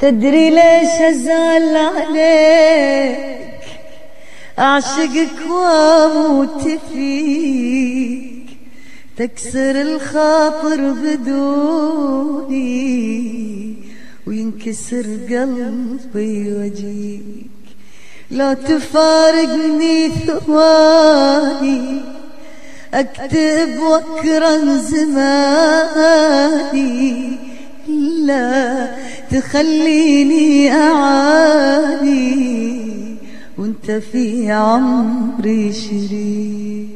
تدري ليش أزعل عليك؟ أعشقك وأموت فيك تكسر الخاطر بدوني وينكسر قلبي وجيك لو تفارقني ثواني أكتب واكره زماني. لا تخليني أعاني. وأنت في عمري شريك.